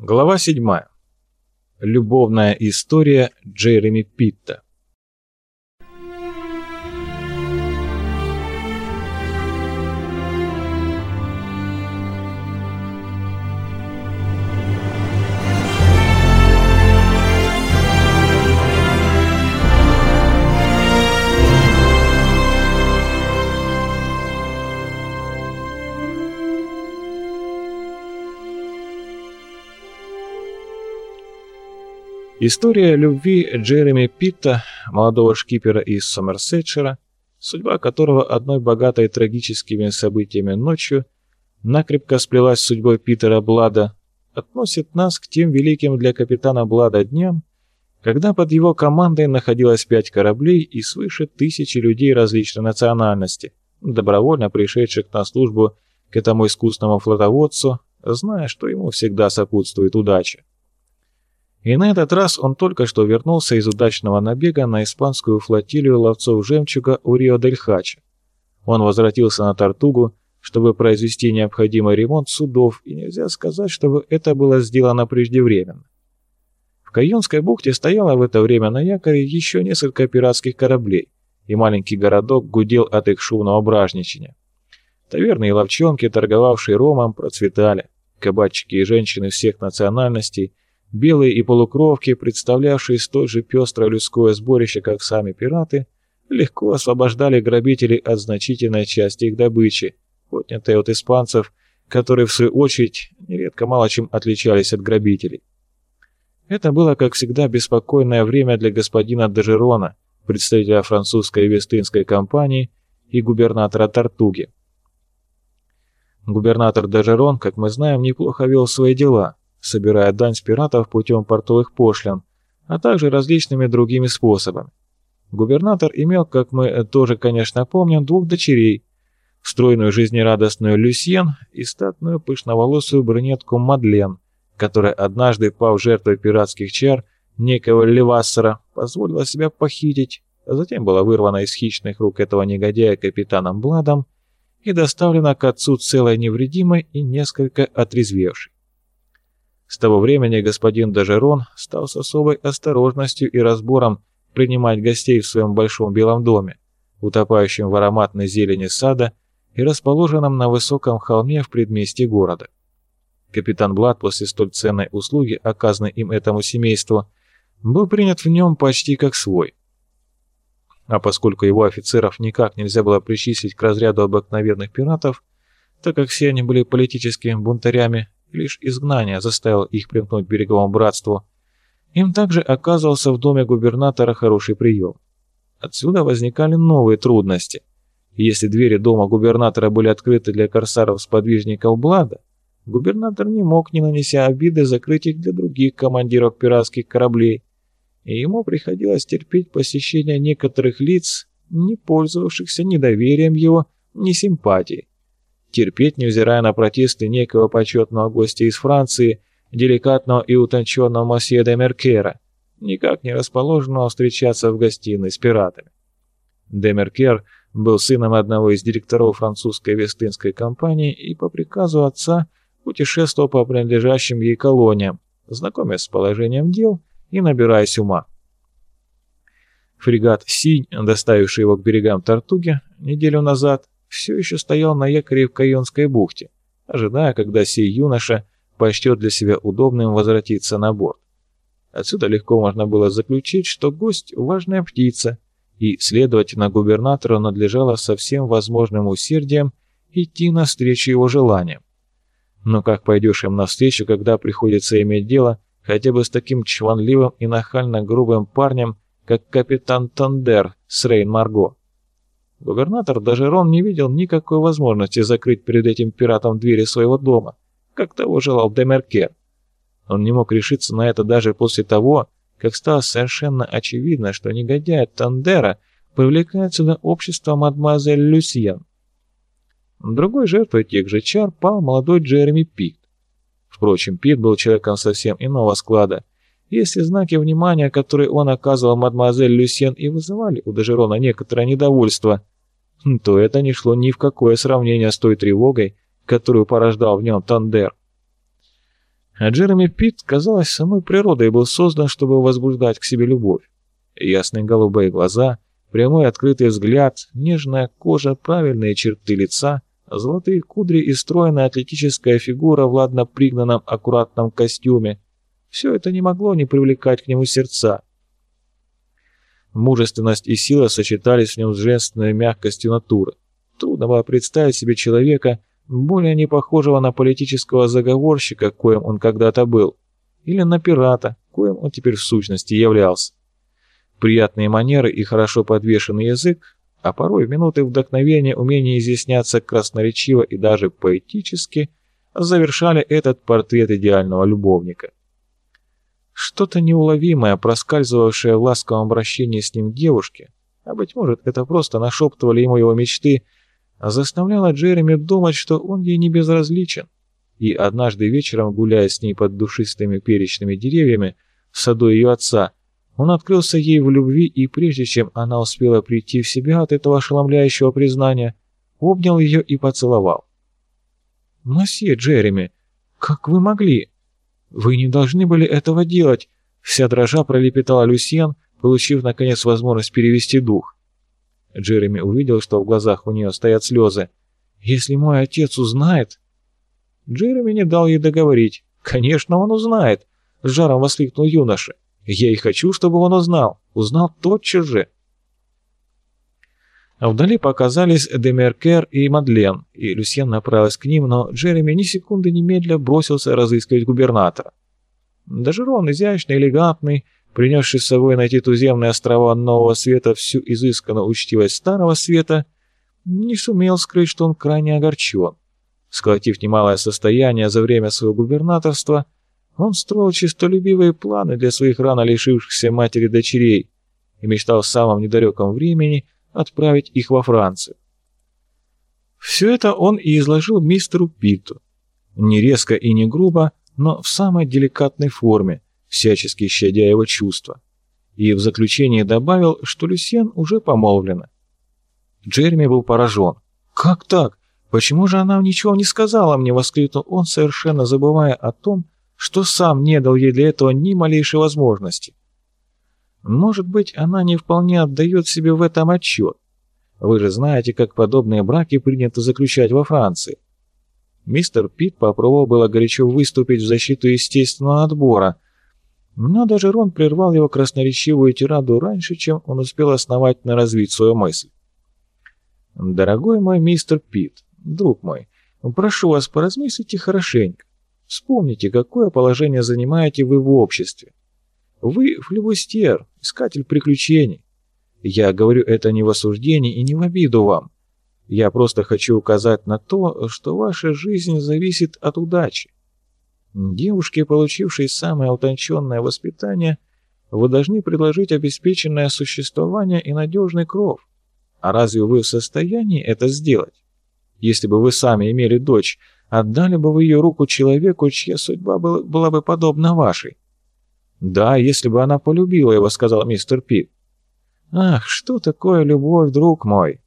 Глава 7. Любовная история Джереми Питта. История любви Джереми Питта, молодого шкипера из Сомерсетшира, судьба которого одной богатой трагическими событиями ночью накрепко сплелась с судьбой Питера Блада, относит нас к тем великим для капитана Блада дням, когда под его командой находилось пять кораблей и свыше тысячи людей различной национальности, добровольно пришедших на службу к этому искусному флотоводцу, зная, что ему всегда сопутствует удача. И на этот раз он только что вернулся из удачного набега на испанскую флотилию ловцов жемчуга у Рио-дель-Хача. Он возвратился на Тартугу, чтобы произвести необходимый ремонт судов, и нельзя сказать, чтобы это было сделано преждевременно. В Кайонской бухте стояло в это время на якоре еще несколько пиратских кораблей, и маленький городок гудел от их шумного бражничания. Таверны и ловчонки, торговавшие ромом, процветали. Кабачики и женщины всех национальностей – Белые и полукровки, представлявшие столь же пестрое людское сборище, как сами пираты, легко освобождали грабителей от значительной части их добычи, отнятой от испанцев, которые, в свою очередь, нередко мало чем отличались от грабителей. Это было, как всегда, беспокойное время для господина Дежерона, представителя французской Вестынской компании и губернатора Тартуги. Губернатор Дежерон, как мы знаем, неплохо вел свои дела – собирая дань с пиратов путем портовых пошлин, а также различными другими способами. Губернатор имел, как мы тоже, конечно, помним, двух дочерей, стройную жизнерадостную Люсьен и статную пышноволосую брюнетку Мадлен, которая однажды, пав жертвой пиратских чар некого Левассера, позволила себя похитить, а затем была вырвана из хищных рук этого негодяя капитаном Бладом и доставлена к отцу целой невредимой и несколько отрезвевшей. С того времени господин Дажерон стал с особой осторожностью и разбором принимать гостей в своем большом белом доме, утопающем в ароматной зелени сада и расположенном на высоком холме в предместье города. Капитан Блад после столь ценной услуги, оказанной им этому семейству, был принят в нем почти как свой. А поскольку его офицеров никак нельзя было причислить к разряду обыкновенных пиратов, так как все они были политическими бунтарями Лишь изгнание заставило их примкнуть к береговому братству. Им также оказывался в доме губернатора хороший прием. Отсюда возникали новые трудности. Если двери дома губернатора были открыты для корсаров-сподвижников Блада, губернатор не мог, не нанеся обиды, закрыть их для других командиров пиратских кораблей, и ему приходилось терпеть посещение некоторых лиц, не пользовавшихся ни доверием его, ни симпатией терпеть, невзирая на протесты некого почетного гостя из Франции, деликатного и утонченного мосье де Меркера, никак не расположенного встречаться в гостиной с пиратами. Де Меркер был сыном одного из директоров французской Вестынской компании и по приказу отца путешествовал по принадлежащим ей колониям, знакомясь с положением дел и набираясь ума. Фрегат «Синь», доставивший его к берегам Тартуги неделю назад, все еще стоял на якоре в Кайонской бухте, ожидая, когда сей юноша почтет для себя удобным возвратиться на борт. Отсюда легко можно было заключить, что гость – важная птица, и, следовательно, губернатору надлежало со всем возможным усердием идти навстречу его желаниям. Но как пойдешь им навстречу, когда приходится иметь дело хотя бы с таким чванливым и нахально грубым парнем, как капитан Тандер с Рейн-Марго? Губернатор д'Ожерон не видел никакой возможности закрыть перед этим пиратом двери своего дома, как того желал де Меркёр. Он не мог решиться на это даже после того, как стало совершенно очевидно, что негодяя Тандера привлекает сюда общество мадемуазель Люсьен. Другой жертвой тех же чар пал молодой Джереми Пит. Впрочем, Пит был человеком совсем иного склада. Если знаки внимания, которые он оказывал мадемуазель Люсьен и вызывали у Дежерона некоторое недовольство, то это не шло ни в какое сравнение с той тревогой, которую порождал в нем Тандер. А Джереми Питт, казалось, самой природой был создан, чтобы возбуждать к себе любовь. Ясные голубые глаза, прямой открытый взгляд, нежная кожа, правильные черты лица, золотые кудри и стройная атлетическая фигура в ладно пригнанном аккуратном костюме. Все это не могло не привлекать к нему сердца. Мужественность и сила сочетались в нем с женственной мягкостью натуры. Трудно было представить себе человека, более не похожего на политического заговорщика, коим он когда-то был, или на пирата, коим он теперь в сущности являлся. Приятные манеры и хорошо подвешенный язык, а порой в минуты вдохновения умение изъясняться красноречиво и даже поэтически завершали этот портрет идеального любовника. Что-то неуловимое, проскальзывавшее в ласковом обращении с ним девушки, а быть может это просто нашептывали ему его мечты – заставляла Джереми думать, что он ей не безразличен. И однажды вечером, гуляя с ней под душистыми перечными деревьями в саду ее отца, он открылся ей в любви, и прежде чем она успела прийти в себя от этого ошеломляющего признания, обнял ее и поцеловал. «Мосье Джереми, как вы могли? Вы не должны были этого делать!» Вся дрожа пролепетала Люсьен, получив, наконец, возможность перевести дух. Джереми увидел, что в глазах у нее стоят слезы. «Если мой отец узнает...» Джереми не дал ей договорить. «Конечно, он узнает!» — с жаром воскликнул юноша. «Я и хочу, чтобы он узнал. Узнал тотчас же!» А вдали показались Демеркер и Мадлен, и Люсьен направилась к ним, но Джереми ни секунды немедля бросился разыскивать губернатора. Даже Рон, изящный, элегантный, принесший с собой на эти туземные острова нового света всю изысканную учтивость старого света, не сумел скрыть, что он крайне огорчен. Сколотив немалое состояние за время своего губернаторства, он строил чистолюбивые планы для своих рано лишившихся матери дочерей и мечтал в самом недалеком времени отправить их во Францию. Все это он и изложил мистеру Питту. Не резко и не грубо, но в самой деликатной форме, всячески щадя его чувства. И в заключение добавил, что Люсьен уже помолвлена. Джереми был поражен. «Как так? Почему же она ничего не сказала мне?» — воскликнул он, совершенно забывая о том, что сам не дал ей для этого ни малейшей возможности. «Может быть, она не вполне отдает себе в этом отчет. Вы же знаете, как подобные браки принято заключать во Франции». Мистер Пит попробовал было горячо выступить в защиту естественного отбора — но даже Рон прервал его красноречивую тираду раньше, чем он успел основательно развить свою мысль. «Дорогой мой мистер Пит, друг мой, прошу вас, поразмыслите хорошенько. Вспомните, какое положение занимаете вы в обществе. Вы флебустьер, искатель приключений. Я говорю это не в осуждении и не в обиду вам. Я просто хочу указать на то, что ваша жизнь зависит от удачи. Девушке, получившей самое утонченное воспитание, вы должны предложить обеспеченное существование и надежный кров. А разве вы в состоянии это сделать? Если бы вы сами имели дочь, отдали бы вы ее руку человеку, чья судьба была бы подобна вашей? «Да, если бы она полюбила его», — сказал мистер Пит. «Ах, что такое любовь, друг мой?»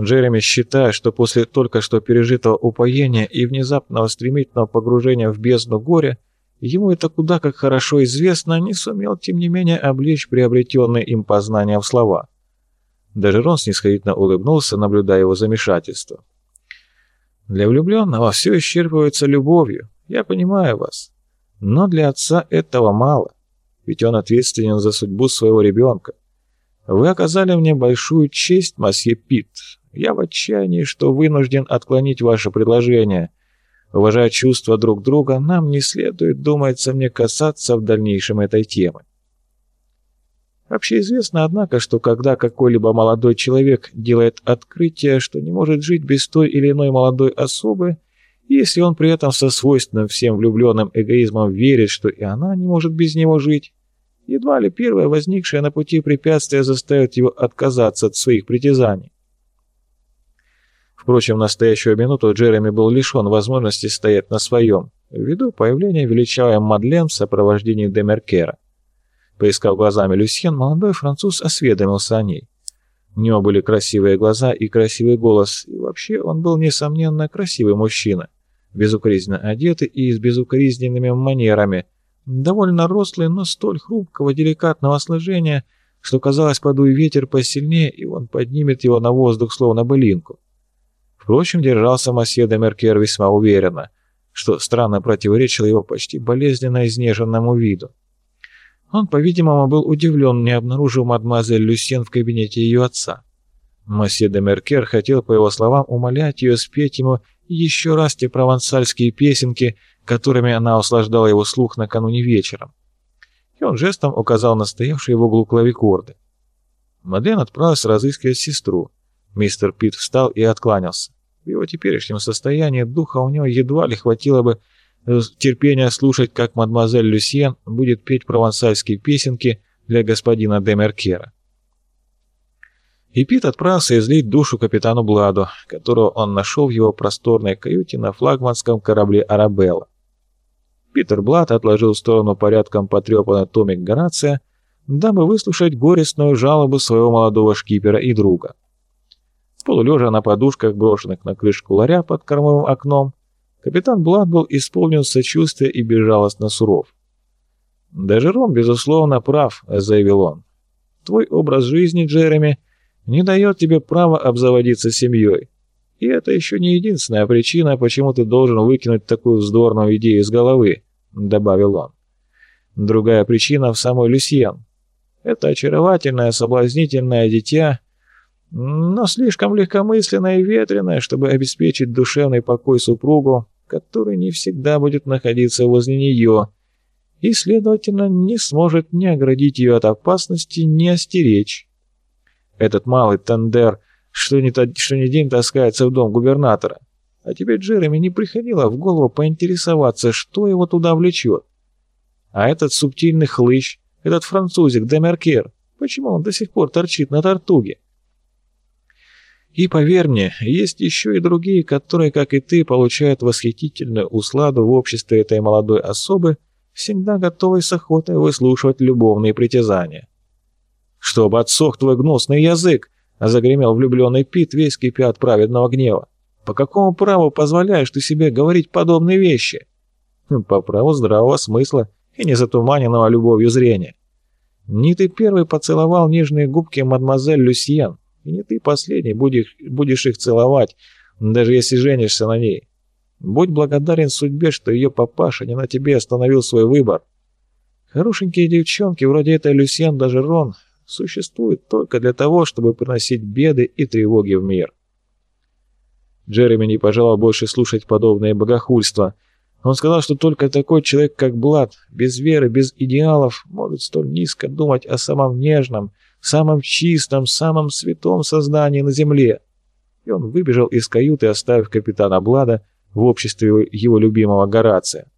Джереми считает, что после только что пережитого упоения и внезапного стремительного погружения в бездну горя, ему это куда как хорошо известно, не сумел, тем не менее, облечь приобретенные им познания в слова. Даже Рон снисходительно улыбнулся, наблюдая его замешательство. «Для влюбленного все исчерпывается любовью, я понимаю вас. Но для отца этого мало, ведь он ответственен за судьбу своего ребенка. Вы оказали мне большую честь, масье Питт, я в отчаянии, что вынужден отклонить ваше предложение. Уважая чувства друг друга, нам не следует, думается мне, касаться в дальнейшем этой темы. Общеизвестно, однако, что когда какой-либо молодой человек делает открытие, что не может жить без той или иной молодой особы, если он при этом со свойственным всем влюбленным эгоизмом верит, что и она не может без него жить, едва ли первое возникшее на пути препятствие заставит его отказаться от своих притязаний. Впрочем, в настоящую минуту Джереми был лишен возможности стоять на своем, ввиду появления величавой Мадлен в сопровождении Демеркера. Поискав глазами Люсьен, молодой француз осведомился о ней. У него были красивые глаза и красивый голос, и вообще он был, несомненно, красивый мужчина, безукоризненно одетый и с безукоризненными манерами, довольно рослый, но столь хрупкого, деликатного сложения, что казалось, подуй ветер посильнее, и он поднимет его на воздух, словно былинку. Впрочем, держался Масье де Меркер весьма уверенно, что странно противоречило его почти болезненно изнеженному виду. Он, по-видимому, был удивлен, не обнаружив мадемуазель Люсьен в кабинете ее отца. Масье де Меркер хотел, по его словам, умолять ее спеть ему еще раз те провансальские песенки, которыми она услаждала его слух накануне вечером. И он жестом указал на стоявшие в углу клавикорды. Мадлен отправилась разыскивать сестру. Мистер Пит встал и откланялся. В его теперешнем состоянии духа у него едва ли хватило бы э, терпения слушать, как мадемуазель Люсьен будет петь провансальские песенки для господина де Меркера. И Пит отправился излить душу капитану Бладу, которого он нашел в его просторной каюте на флагманском корабле «Арабелла». Питер Блад отложил в сторону порядком потрепанный томик Горация, дабы выслушать горестную жалобу своего молодого шкипера и друга. Полулежа на подушках, брошенных на крышку ларя под кормовым окном, капитан Блад был исполнен сочувствия и безжалостно суров. «Даже Рон, безусловно, прав», — заявил он. «Твой образ жизни, Джереми, не дает тебе права обзаводиться семьей. И это еще не единственная причина, почему ты должен выкинуть такую вздорную идею из головы», — добавил он. «Другая причина в самой Люсьен. Это очаровательное, соблазнительное дитя, но слишком легкомысленная и ветреная, чтобы обеспечить душевный покой супругу, который не всегда будет находиться возле нее, и, следовательно, не сможет ни оградить ее от опасности, ни остеречь. Этот малый тендер, что ни, что ни день таскается в дом губернатора. А тебе, Джереми, не приходило в голову поинтересоваться, что его туда влечет? А этот субтильный хлыщ, этот французик Демеркер, почему он до сих пор торчит на тортуге? И поверь мне, есть еще и другие, которые, как и ты, получают восхитительную усладу в обществе этой молодой особы, всегда готовой с охотой выслушивать любовные притязания. «Чтобы отсох твой гнусный язык!» — загремел влюбленный Пит, весь кипя от праведного гнева. «По какому праву позволяешь ты себе говорить подобные вещи?» «Хм, «По праву здравого смысла и незатуманенного любовью зрения. Не ты первый поцеловал нежные губки мадемуазель Люсьен, и не ты последний будешь, будешь их целовать, даже если женишься на ней. Будь благодарен судьбе, что ее папаша не на тебе остановил свой выбор. Хорошенькие девчонки, вроде этой Люсьен, даже Рон, существуют только для того, чтобы приносить беды и тревоги в мир. Джереми не пожелал больше слушать подобное богохульство. Он сказал, что только такой человек, как Блад, без веры, без идеалов, может столь низко думать о самом нежном, самом чистом, самом святом создании на земле. И он выбежал из каюты, оставив капитана Блада в обществе его любимого Горация.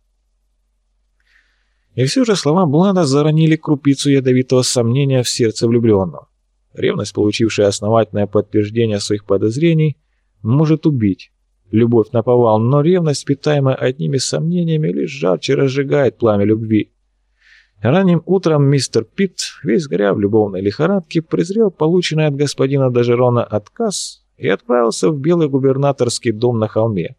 И все же слова Блада заронили крупицу ядовитого сомнения в сердце влюбленного. Ревность, получившая основательное подтверждение своих подозрений, может убить. Любовь наповал, но ревность, питаемая одними сомнениями, лишь жарче разжигает пламя любви. Ранним утром мистер Питт, весь горя в любовной лихорадке, презрел полученный от господина Дажерона отказ и отправился в белый губернаторский дом на холме.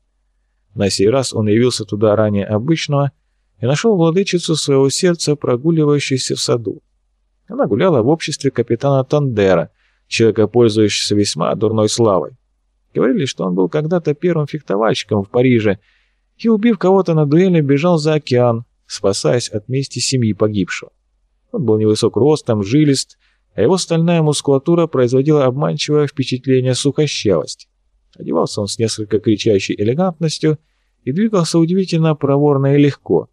На сей раз он явился туда ранее обычного и нашел владычицу своего сердца, прогуливающейся в саду. Она гуляла в обществе капитана Тандера, человека, пользующегося весьма дурной славой. Говорили, что он был когда-то первым фехтовальщиком в Париже и, убив кого-то на дуэли, бежал за океан, спасаясь от мести семьи погибшего. Он был невысок ростом, жилист, а его стальная мускулатура производила обманчивое впечатление сухощавости. Одевался он с несколько кричащей элегантностью и двигался удивительно проворно и легко.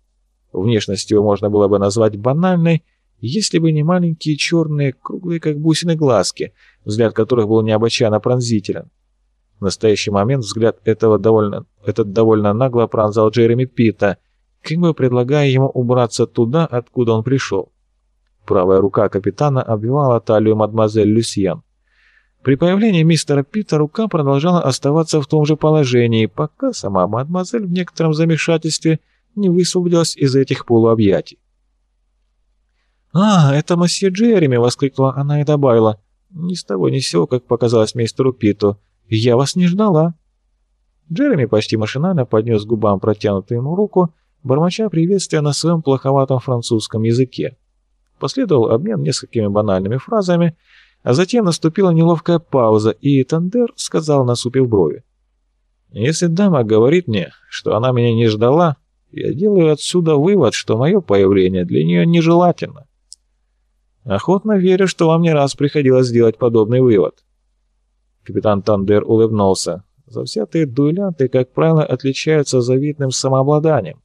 Внешность его можно было бы назвать банальной, если бы не маленькие черные, круглые как бусины глазки, взгляд которых был необычайно пронзителен. В настоящий момент взгляд этого довольно, этот довольно нагло пронзал Джереми Питта, как бы предлагая ему убраться туда, откуда он пришел. Правая рука капитана обвивала талию мадемуазель Люсьен. При появлении мистера Питта рука продолжала оставаться в том же положении, пока сама мадемуазель в некотором замешательстве не высвободилась из этих полуобъятий. «А, это месье Джереми!» — воскликнула она и добавила. «Ни с того ни с сего, как показалось мистеру Питту. Я вас не ждала». Джереми почти машинально поднес к губам протянутую ему руку, бормоча приветствия на своем плоховатом французском языке. Последовал обмен несколькими банальными фразами, а затем наступила неловкая пауза, и Тандер сказал, насупив брови. «Если дама говорит мне, что она меня не ждала, я делаю отсюда вывод, что мое появление для нее нежелательно. Охотно верю, что вам не раз приходилось сделать подобный вывод». Капитан Тандер улыбнулся. Завзятые дуэлянты, как правило, отличаются завидным самообладанием.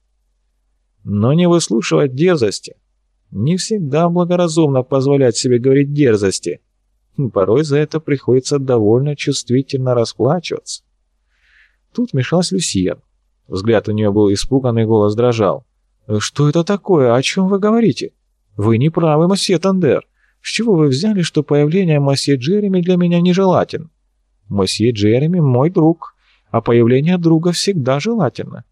Но не выслушивать дерзости. Не всегда благоразумно позволять себе говорить дерзости. Порой за это приходится довольно чувствительно расплачиваться. Тут мешалась Люсия. Взгляд у нее был испуганный, голос дрожал. «Что это такое? О чем вы говорите? Вы не правы, мосье Тандер. С чего вы взяли, что появление мосье Джереми для меня нежелателен? Мосье Джереми мой друг, а появление друга всегда желательно.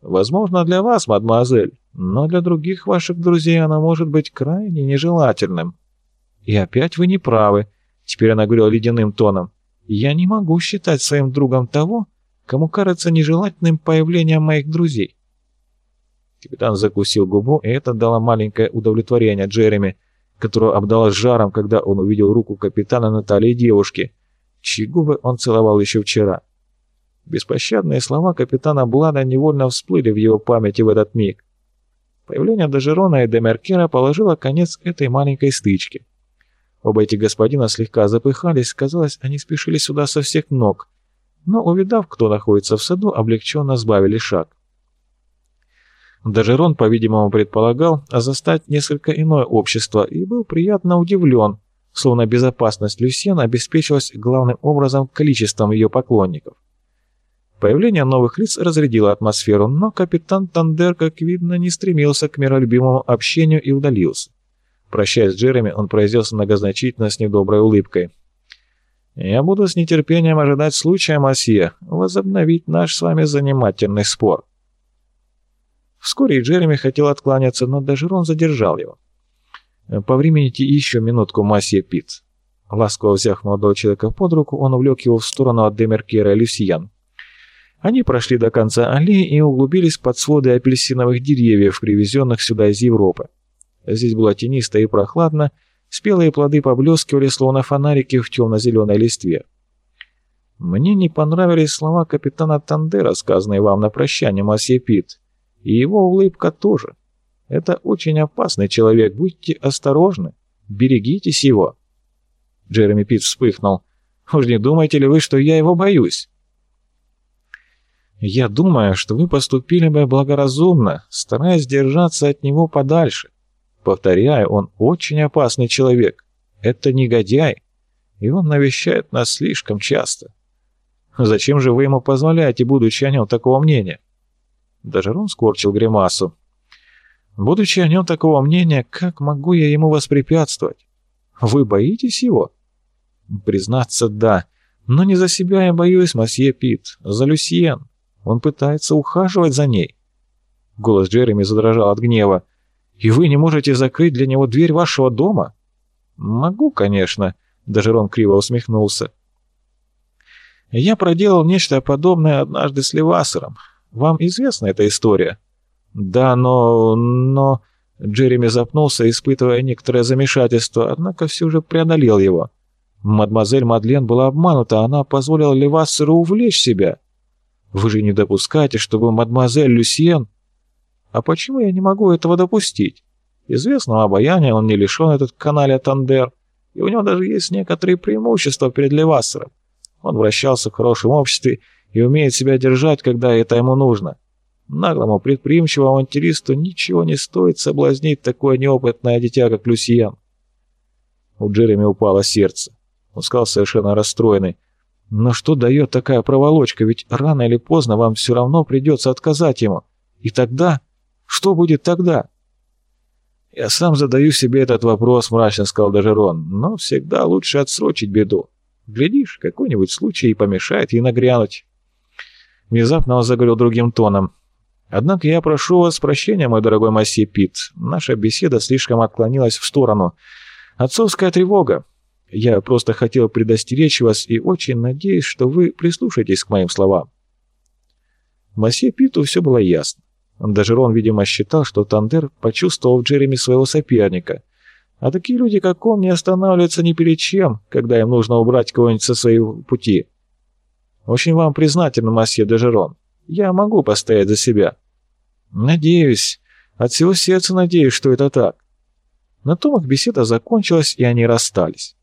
Возможно, для вас, мадемуазель, но для других ваших друзей оно может быть крайне нежелательным. И опять вы не правы, теперь она говорила ледяным тоном. Я не могу считать своим другом того, кому кажется нежелательным появление моих друзей. Капитан закусил губу, и это дало маленькое удовлетворение Джереми, которого обдало жаром, когда он увидел руку капитана на талии девушки, чьи губы он целовал еще вчера. Беспощадные слова капитана Блада невольно всплыли в его памяти в этот миг. Появление Дежерона и Демеркера положило конец этой маленькой стычке. Оба эти господина слегка запыхались, казалось, они спешили сюда со всех ног, но, увидав, кто находится в саду, облегченно сбавили шаг. Дежерон, по-видимому, предполагал застать несколько иное общество и был приятно удивлен, словно безопасность Люсьен обеспечилась главным образом количеством ее поклонников. Появление новых лиц разрядило атмосферу, но капитан Тандер, как видно, не стремился к миролюбимому общению и удалился. Прощаясь с Джереми, он произнес многозначительно с недоброй улыбкой. «Я буду с нетерпением ожидать случая, Масье, возобновить наш с вами занимательный спор». Вскоре Джереми хотел откланяться, но Дежерон задержал его. «Повремените еще минутку, Масье Пит». Ласково взяв молодого человека под руку, он увлек его в сторону от Демеркера Люсьян. Они прошли до конца аллеи и углубились под своды апельсиновых деревьев, привезенных сюда из Европы. Здесь было тенисто и прохладно, спелые плоды поблескивали, словно фонарики в темно-зеленой листве. Мне не понравились слова капитана Тандера, сказанные вам на прощание, масье Пит, и его улыбка тоже. Это очень опасный человек, будьте осторожны, берегитесь его. Джереми Пит вспыхнул. «Уж не думаете ли вы, что я его боюсь?» Я думаю, что вы поступили бы благоразумно, стараясь держаться от него подальше. Повторяю, он очень опасный человек. Это негодяй, и он навещает нас слишком часто. Зачем же вы ему позволяете, будучи о нем такого мнения? Даже Рон скорчил гримасу. Будучи о нем такого мнения, как могу я ему воспрепятствовать? Вы боитесь его? Признаться, да. Но не за себя я боюсь, масье Пит, за Люсьен. Он пытается ухаживать за ней. Голос Джереми задрожал от гнева. «И вы не можете закрыть для него дверь вашего дома?» «Могу, конечно», — даже Рон криво усмехнулся. «Я проделал нечто подобное однажды с Левасером. Вам известна эта история?» «Да, но... но...» Джереми запнулся, испытывая некоторое замешательство, однако все же преодолел его. Мадемуазель Мадлен была обманута, она позволила Левассеру увлечь себя. Вы же не допускаете, чтобы мадемуазель Люсьен... А почему я не могу этого допустить? Известного обаяния он не лишен, этот канале Тандер, и у него даже есть некоторые преимущества перед Левассером. Он вращался в хорошем обществе и умеет себя держать, когда это ему нужно. Наглому предприимчивому авантюристу ничего не стоит соблазнить такое неопытное дитя, как Люсьен. У Джереми упало сердце. Он сказал совершенно расстроенный. Но что дает такая проволочка? Ведь рано или поздно вам все равно придется отказать ему. И тогда... Что будет тогда? Я сам задаю себе этот вопрос, мрачно сказал Дажерон, но всегда лучше отсрочить беду. Глядишь, какой-нибудь случай помешает ей нагрянуть. Внезапно он заговорил другим тоном. «Однако я прошу вас прощения, мой дорогой Масси Пит. Наша беседа слишком отклонилась в сторону. Отцовская тревога. Я просто хотел предостеречь вас и очень надеюсь, что вы прислушаетесь к моим словам. Масье Питу все было ясно. Даже Рон, видимо, считал, что Тандер почувствовал в Джереми своего соперника. А такие люди, как он, не останавливаются ни перед чем, когда им нужно убрать кого-нибудь со своего пути. Очень вам признателен, масье Дежерон. Я могу постоять за себя. Надеюсь, от всего сердца надеюсь, что это так. На том их беседа закончилась, и они расстались.